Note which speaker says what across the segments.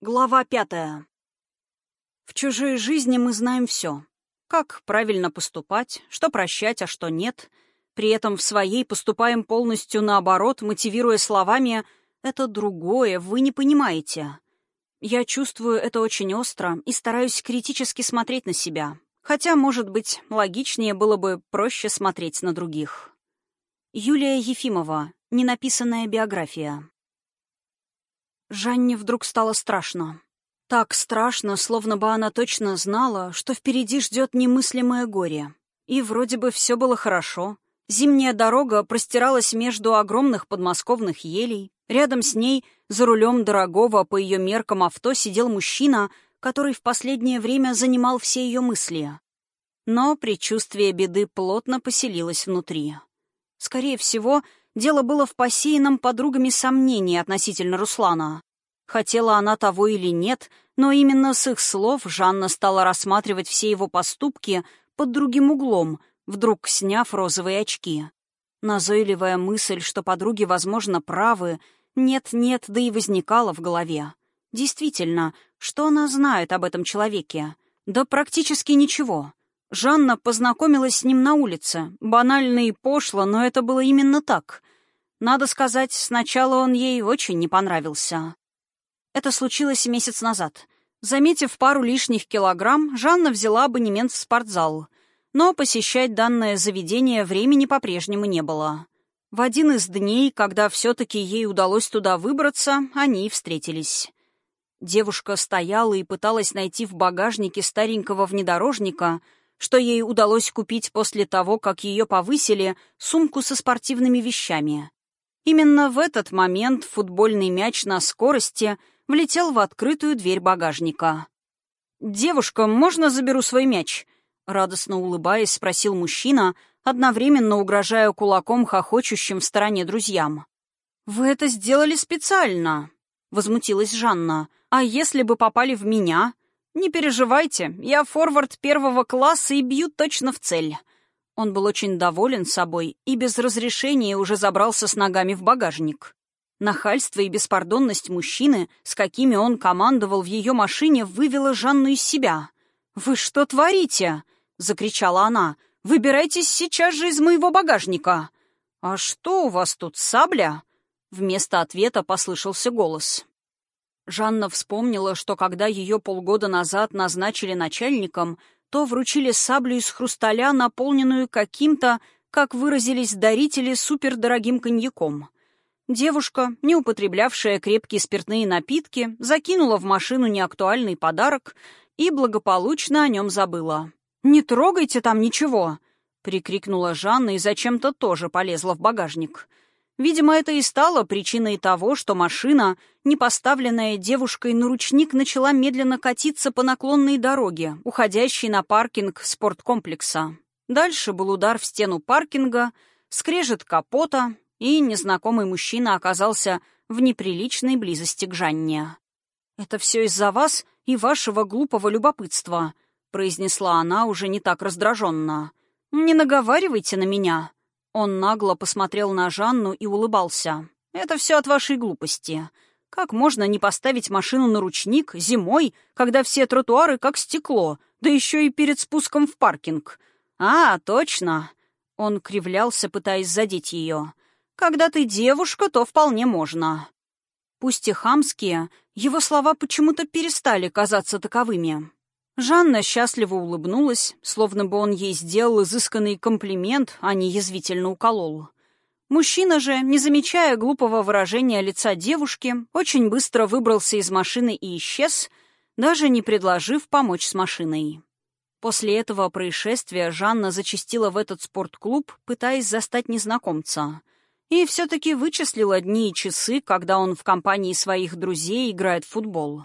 Speaker 1: Глава пятая. В чужой жизни мы знаем все. Как правильно поступать, что прощать, а что нет. При этом в своей поступаем полностью наоборот, мотивируя словами «это другое, вы не понимаете». Я чувствую это очень остро и стараюсь критически смотреть на себя. Хотя, может быть, логичнее было бы проще смотреть на других. Юлия Ефимова. Ненаписанная биография. Жанне вдруг стало страшно. Так страшно, словно бы она точно знала, что впереди ждет немыслимое горе. И вроде бы все было хорошо. Зимняя дорога простиралась между огромных подмосковных елей. Рядом с ней, за рулем дорогого по ее меркам авто, сидел мужчина, который в последнее время занимал все ее мысли. Но предчувствие беды плотно поселилось внутри. Скорее всего, Дело было в посеянном подругами сомнении относительно Руслана. Хотела она того или нет, но именно с их слов Жанна стала рассматривать все его поступки под другим углом, вдруг сняв розовые очки. Назойливая мысль, что подруги, возможно, правы, нет-нет, да и возникала в голове. Действительно, что она знает об этом человеке? Да практически ничего. Жанна познакомилась с ним на улице. Банально и пошло, но это было именно так. Надо сказать, сначала он ей очень не понравился. Это случилось месяц назад. Заметив пару лишних килограмм, Жанна взяла абонемент в спортзал. Но посещать данное заведение времени по-прежнему не было. В один из дней, когда все-таки ей удалось туда выбраться, они встретились. Девушка стояла и пыталась найти в багажнике старенького внедорожника, что ей удалось купить после того, как ее повысили, сумку со спортивными вещами. Именно в этот момент футбольный мяч на скорости влетел в открытую дверь багажника. «Девушка, можно заберу свой мяч?» Радостно улыбаясь, спросил мужчина, одновременно угрожая кулаком хохочущим в стороне друзьям. «Вы это сделали специально!» — возмутилась Жанна. «А если бы попали в меня?» «Не переживайте, я форвард первого класса и бью точно в цель. Он был очень доволен собой и без разрешения уже забрался с ногами в багажник. Нахальство и беспардонность мужчины, с какими он командовал в ее машине, вывело Жанну из себя. «Вы что творите?» — закричала она. «Выбирайтесь сейчас же из моего багажника!» «А что у вас тут, сабля?» Вместо ответа послышался голос. Жанна вспомнила, что когда ее полгода назад назначили начальником, то вручили саблю из хрусталя, наполненную каким-то, как выразились дарители, супердорогим коньяком. Девушка, не употреблявшая крепкие спиртные напитки, закинула в машину неактуальный подарок и благополучно о нем забыла. «Не трогайте там ничего!» — прикрикнула Жанна и зачем-то тоже полезла в багажник. Видимо, это и стало причиной того, что машина, не поставленная девушкой на ручник, начала медленно катиться по наклонной дороге, уходящей на паркинг спорткомплекса. Дальше был удар в стену паркинга, скрежет капота, и незнакомый мужчина оказался в неприличной близости к Жанне. «Это все из-за вас и вашего глупого любопытства», — произнесла она уже не так раздраженно. «Не наговаривайте на меня». Он нагло посмотрел на Жанну и улыбался. «Это все от вашей глупости. Как можно не поставить машину на ручник зимой, когда все тротуары как стекло, да еще и перед спуском в паркинг? А, точно!» Он кривлялся, пытаясь задеть ее. «Когда ты девушка, то вполне можно». Пусть и хамские, его слова почему-то перестали казаться таковыми. Жанна счастливо улыбнулась, словно бы он ей сделал изысканный комплимент, а не язвительно уколол. Мужчина же, не замечая глупого выражения лица девушки, очень быстро выбрался из машины и исчез, даже не предложив помочь с машиной. После этого происшествия Жанна зачастила в этот спортклуб, пытаясь застать незнакомца. И все-таки вычислила дни и часы, когда он в компании своих друзей играет в футбол.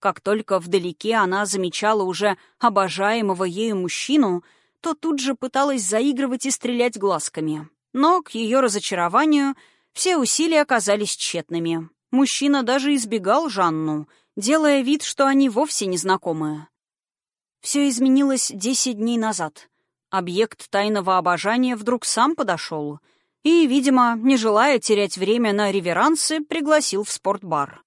Speaker 1: Как только вдалеке она замечала уже обожаемого ею мужчину, то тут же пыталась заигрывать и стрелять глазками. Но, к ее разочарованию, все усилия оказались тщетными. Мужчина даже избегал Жанну, делая вид, что они вовсе не знакомы. Все изменилось десять дней назад. Объект тайного обожания вдруг сам подошел и, видимо, не желая терять время на реверансы, пригласил в спортбар.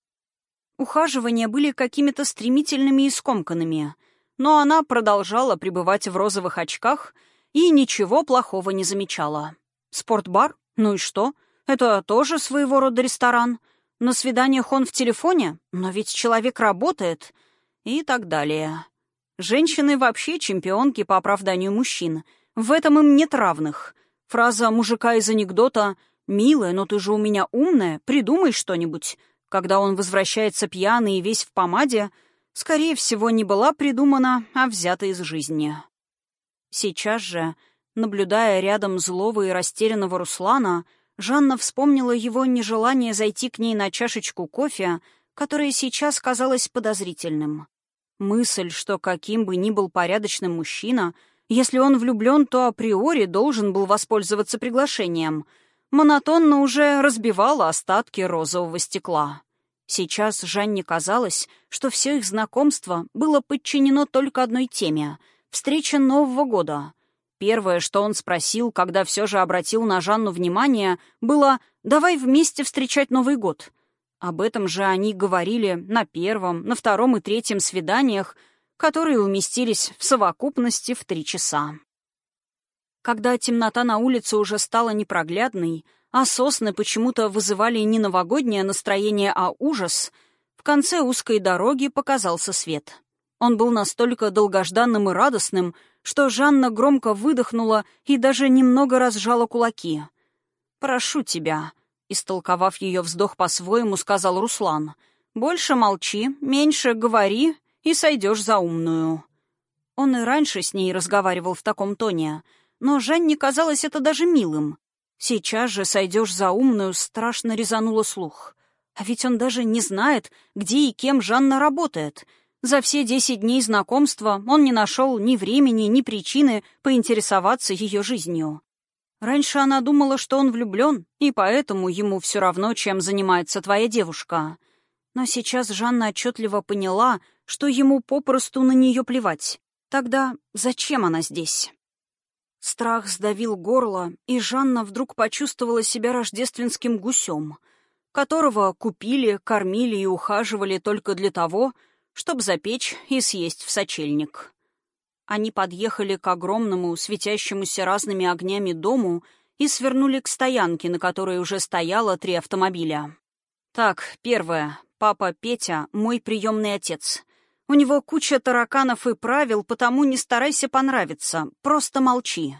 Speaker 1: Ухаживания были какими-то стремительными и скомканными, но она продолжала пребывать в розовых очках и ничего плохого не замечала. Спортбар? Ну и что? Это тоже своего рода ресторан. На свиданиях он в телефоне, но ведь человек работает. И так далее. Женщины вообще чемпионки по оправданию мужчин. В этом им нет равных. Фраза мужика из анекдота «Милая, но ты же у меня умная, придумай что-нибудь», когда он возвращается пьяный и весь в помаде, скорее всего, не была придумана, а взята из жизни. Сейчас же, наблюдая рядом злого и растерянного Руслана, Жанна вспомнила его нежелание зайти к ней на чашечку кофе, которое сейчас казалось подозрительным. Мысль, что каким бы ни был порядочным мужчина, если он влюблен, то априори должен был воспользоваться приглашением, монотонно уже разбивала остатки розового стекла. Сейчас Жанне казалось, что все их знакомство было подчинено только одной теме — встрече Нового года. Первое, что он спросил, когда все же обратил на Жанну внимание, было «давай вместе встречать Новый год». Об этом же они говорили на первом, на втором и третьем свиданиях, которые уместились в совокупности в три часа. Когда темнота на улице уже стала непроглядной, а сосны почему-то вызывали не новогоднее настроение, а ужас, в конце узкой дороги показался свет. Он был настолько долгожданным и радостным, что Жанна громко выдохнула и даже немного разжала кулаки. «Прошу тебя», Истолковав ее вздох по-своему, сказал Руслан. «Больше молчи, меньше говори и сойдешь за умную». Он и раньше с ней разговаривал в таком тоне, но Жанне казалось это даже милым. Сейчас же «сойдешь за умную» страшно резануло слух. А ведь он даже не знает, где и кем Жанна работает. За все десять дней знакомства он не нашел ни времени, ни причины поинтересоваться ее жизнью. Раньше она думала, что он влюблен, и поэтому ему все равно, чем занимается твоя девушка. Но сейчас Жанна отчетливо поняла, что ему попросту на нее плевать. Тогда зачем она здесь? Страх сдавил горло, и Жанна вдруг почувствовала себя рождественским гусем, которого купили, кормили и ухаживали только для того, чтобы запечь и съесть в сочельник. Они подъехали к огромному, светящемуся разными огнями дому и свернули к стоянке, на которой уже стояло три автомобиля. «Так, первое. Папа Петя — мой приемный отец. У него куча тараканов и правил, потому не старайся понравиться, просто молчи.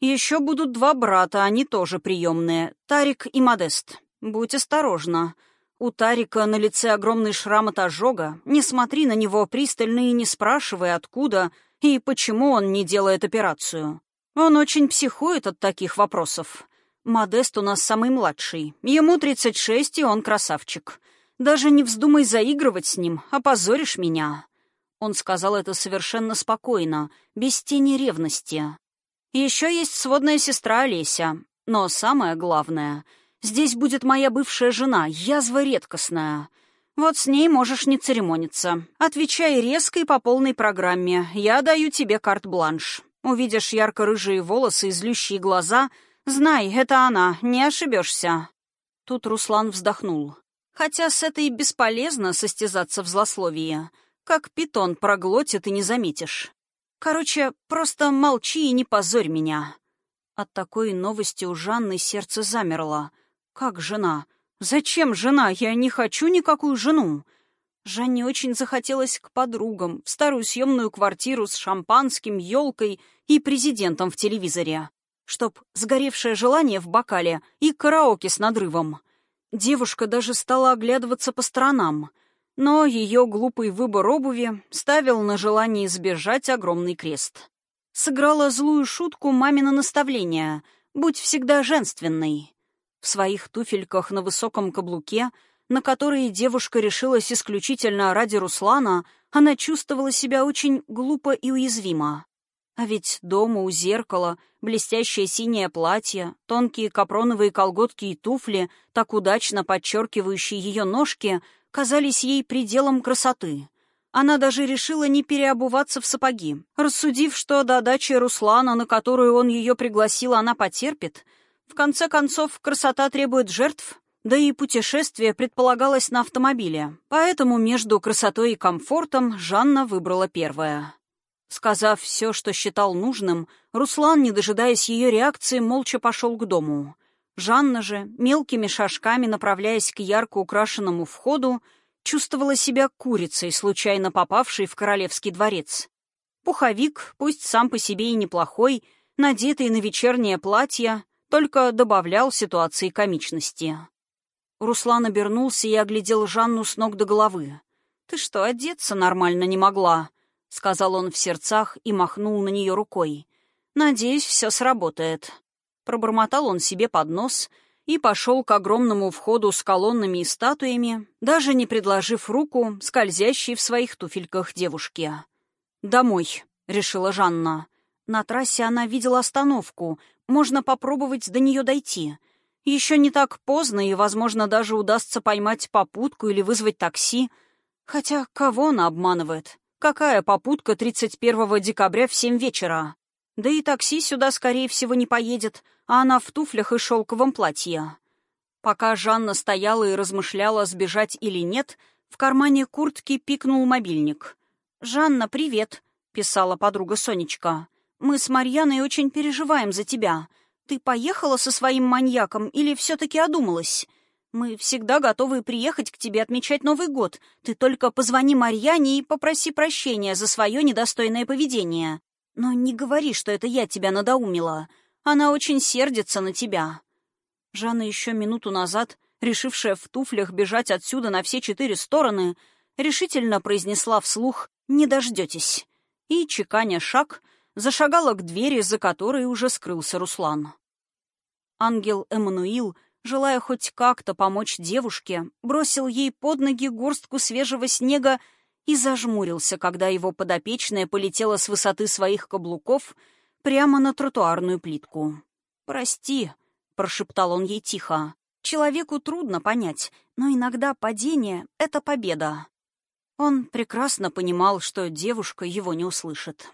Speaker 1: Еще будут два брата, они тоже приемные, Тарик и Модест. Будь осторожна. У Тарика на лице огромный шрам от ожога. Не смотри на него пристально и не спрашивай, откуда — и почему он не делает операцию? Он очень психует от таких вопросов. Модест у нас самый младший. Ему 36, и он красавчик. Даже не вздумай заигрывать с ним, опозоришь меня». Он сказал это совершенно спокойно, без тени ревности. «Еще есть сводная сестра Олеся. Но самое главное, здесь будет моя бывшая жена, язва редкостная. Вот с ней можешь не церемониться. Отвечай резко и по полной программе. Я даю тебе карт-бланш. Увидишь ярко-рыжие волосы и злющие глаза, знай, это она, не ошибешься. Тут Руслан вздохнул. Хотя с этой бесполезно состязаться в злословии. Как питон проглотит и не заметишь. Короче, просто молчи и не позорь меня. От такой новости у Жанны сердце замерло. Как жена? «Зачем жена? Я не хочу никакую жену!» Жанне очень захотелось к подругам, в старую съемную квартиру с шампанским, елкой и президентом в телевизоре. Чтоб сгоревшее желание в бокале и караоке с надрывом. Девушка даже стала оглядываться по сторонам, но ее глупый выбор обуви ставил на желание избежать огромный крест. Сыграла злую шутку мамино наставление «Будь всегда женственной». В своих туфельках на высоком каблуке, на которые девушка решилась исключительно ради Руслана, она чувствовала себя очень глупо и уязвимо. А ведь дома у зеркала блестящее синее платье, тонкие капроновые колготки и туфли, так удачно подчеркивающие ее ножки, казались ей пределом красоты. Она даже решила не переобуваться в сапоги, рассудив, что до дачи Руслана, на которую он ее пригласил, она потерпит — в конце концов, красота требует жертв, Да и путешествие предполагалось на автомобиле, поэтому между красотой и комфортом Жанна выбрала первое. Сказав все, что считал нужным, Руслан, не дожидаясь ее реакции, молча пошел к дому. Жанна же, мелкими шажками направляясь к ярко украшенному входу, чувствовала себя курицей, случайно попавшей в королевский дворец. Пуховик, пусть сам по себе и неплохой, надетый на вечернее платье, только добавлял ситуации комичности. Руслан обернулся и оглядел Жанну с ног до головы. «Ты что, одеться нормально не могла?» — сказал он в сердцах и махнул на нее рукой. «Надеюсь, все сработает». Пробормотал он себе под нос и пошел к огромному входу с колоннами и статуями, даже не предложив руку скользящей в своих туфельках девушке. «Домой», — решила Жанна. На трассе она видела остановку, можно попробовать до нее дойти. Еще не так поздно, и, возможно, даже удастся поймать попутку или вызвать такси. Хотя кого она обманывает? Какая попутка 31 декабря в 7 вечера? Да и такси сюда, скорее всего, не поедет, а она в туфлях и шелковом платье. Пока Жанна стояла и размышляла, сбежать или нет, в кармане куртки пикнул мобильник. «Жанна, привет», — писала подруга Сонечка. «Мы с Марьяной очень переживаем за тебя. Ты поехала со своим маньяком или все-таки одумалась?» Мы всегда готовы приехать к тебе отмечать Новый год. Ты только позвони Марьяне и попроси прощения за свое недостойное поведение. Но не говори, что это я тебя надоумила. Она очень сердится на тебя». Жанна еще минуту назад, решившая в туфлях бежать отсюда на все четыре стороны, решительно произнесла вслух «Не дождетесь». И, чеканя шаг, зашагала к двери, за которой уже скрылся Руслан. Ангел Эммануил — желая хоть как-то помочь девушке, бросил ей под ноги горстку свежего снега и зажмурился, когда его подопечная полетела с высоты своих каблуков прямо на тротуарную плитку. «Прости», — прошептал он ей тихо, — «человеку трудно понять, но иногда падение — это победа». Он прекрасно понимал, что девушка его не услышит.